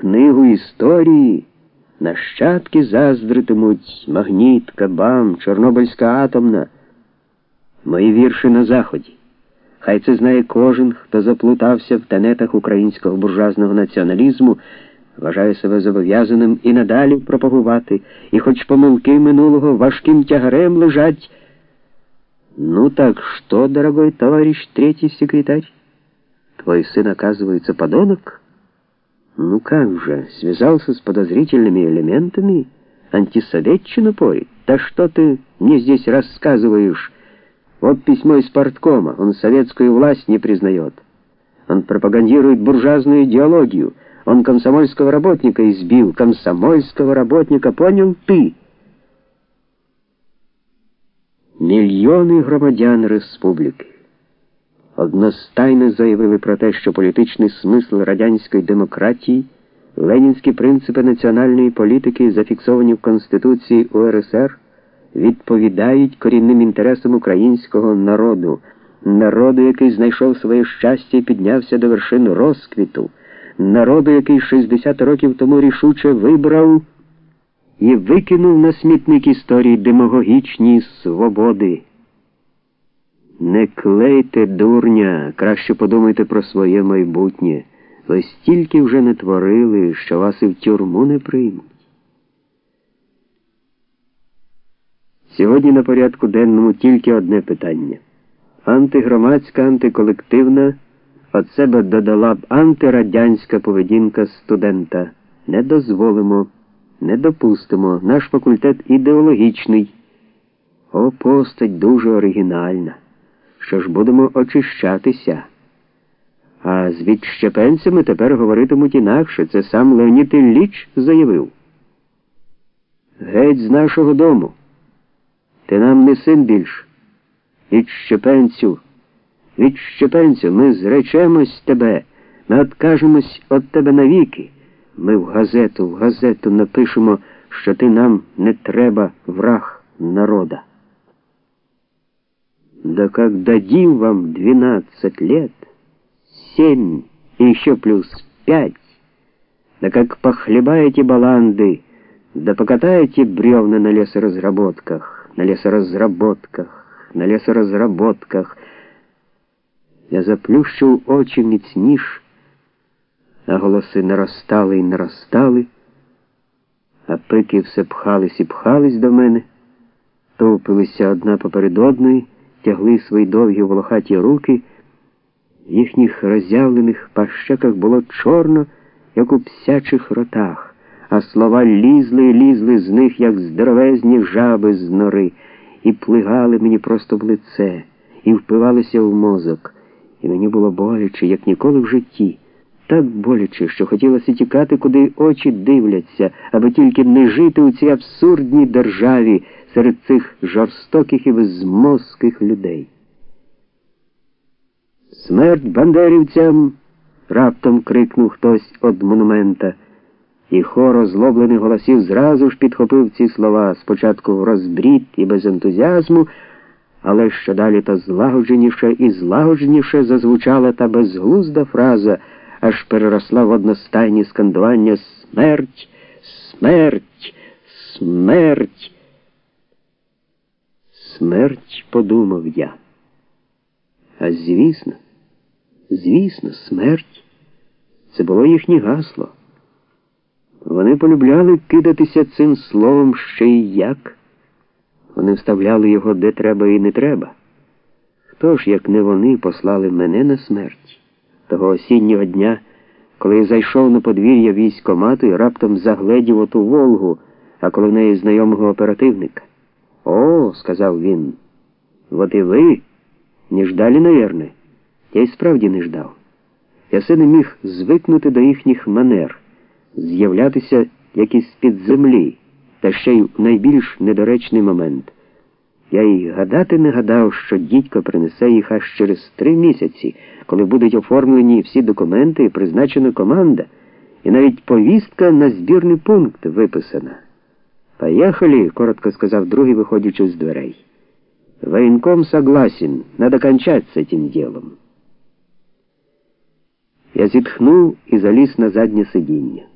книгу історії нащадки заздритимуть Магніт, Кабам, Чорнобильська атомна, мої вірші на Заході. Хай це знає кожен, хто заплутався в тенетах українського буржуазного націоналізму, вважає себе зобов'язаним і надалі пропагувати, і хоч помилки минулого важким тягарем лежать. Ну так что, дорогой товарищ третий секретарь? Твой сын, оказывается, подонок? Ну как же, связался с подозрительными элементами, антисоветчину порит? Да что ты мне здесь рассказываешь? Вот письмо из парткома, он советскую власть не признает. Он пропагандирует буржуазную идеологию. Он комсомольского работника избил. Комсомольского работника, понял ты? Мільйони громадян республіки одностайно заявили про те, що політичний смисл радянської демократії, ленінські принципи національної політики, зафіксовані в Конституції УРСР, відповідають корінним інтересам українського народу, народу, який знайшов своє щастя і піднявся до вершин розквіту, народу, який 60 років тому рішуче вибрав і викинув на смітник історії демагогічні свободи. Не клейте, дурня, краще подумайте про своє майбутнє. Ви стільки вже не творили, що вас і в тюрму не приймуть. Сьогодні на порядку денному тільки одне питання. Антигромадська, антиколективна від себе додала б антирадянська поведінка студента. Не дозволимо, не допустимо. Наш факультет ідеологічний. О, постать дуже оригінальна що ж будемо очищатися. А з відщепенцями тепер говоритимуть інакше. Це сам Леонід Ілліч заявив. Геть з нашого дому. Ти нам не син більш. Відщепенцю, відщепенцю, ми зречемось тебе, ми откажемось від тебе навіки. Ми в газету, в газету напишемо, що ти нам не треба враг народа. Да как дадим вам двенадцать лет, семь и еще плюс пять, да как похлебаете баланды, да покатаете бревна на лесоразработках, на лесоразработках, на лесоразработках. Я заплющив очі міцніш, а голоси наростали і наростали, а пики все пхались і пхались до мене, товпилися одна поперед одної тягли свої довгі волохаті руки, в їхніх роззявлених пащеках було чорно, як у псячих ротах, а слова лізли і лізли з них, як здоровезні жаби з нори, і плигали мені просто в лице, і впивалися в мозок. І мені було боляче, як ніколи в житті. Так боляче, що хотілося тікати, куди очі дивляться, аби тільки не жити у цій абсурдній державі серед цих жорстоких і безмозких людей. Смерть бандерівцям. раптом крикнув хтось од монумента, і хор озлоблених голосів зразу ж підхопив ці слова спочатку розбрід і без ентузіазму, але що далі то злагодженіше і злагодженіше зазвучала та безглузда фраза, аж переросла в одностайні скандування смерть, смерть. Смерть, подумав я. А звісно, звісно, смерть це було їхнє гасло. Вони полюбляли кидатися цим словом ще й як. Вони вставляли його де треба і не треба. Хто ж, як не вони, послали мене на смерть того осіннього дня, коли я зайшов на подвір'я військомату і раптом загледів оту Волгу, а коли в неї знайомого оперативника. О, сказав він, вот і ви не ждали, наверное. Я й справді не ждав. Я все не міг звикнути до їхніх манер, з'являтися як із під землі, та ще й в найбільш недоречний момент. Я й гадати не гадав, що дідько принесе їх аж через три місяці, коли будуть оформлені всі документи і призначена команда, і навіть повістка на збірний пункт виписана. «Поехали», — коротко сказав другий, виходячи з дверей. «Военком согласен, надо кончать с этим делом». Я зитхнул и залез на заднее сидіння.